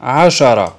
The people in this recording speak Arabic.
عشرة.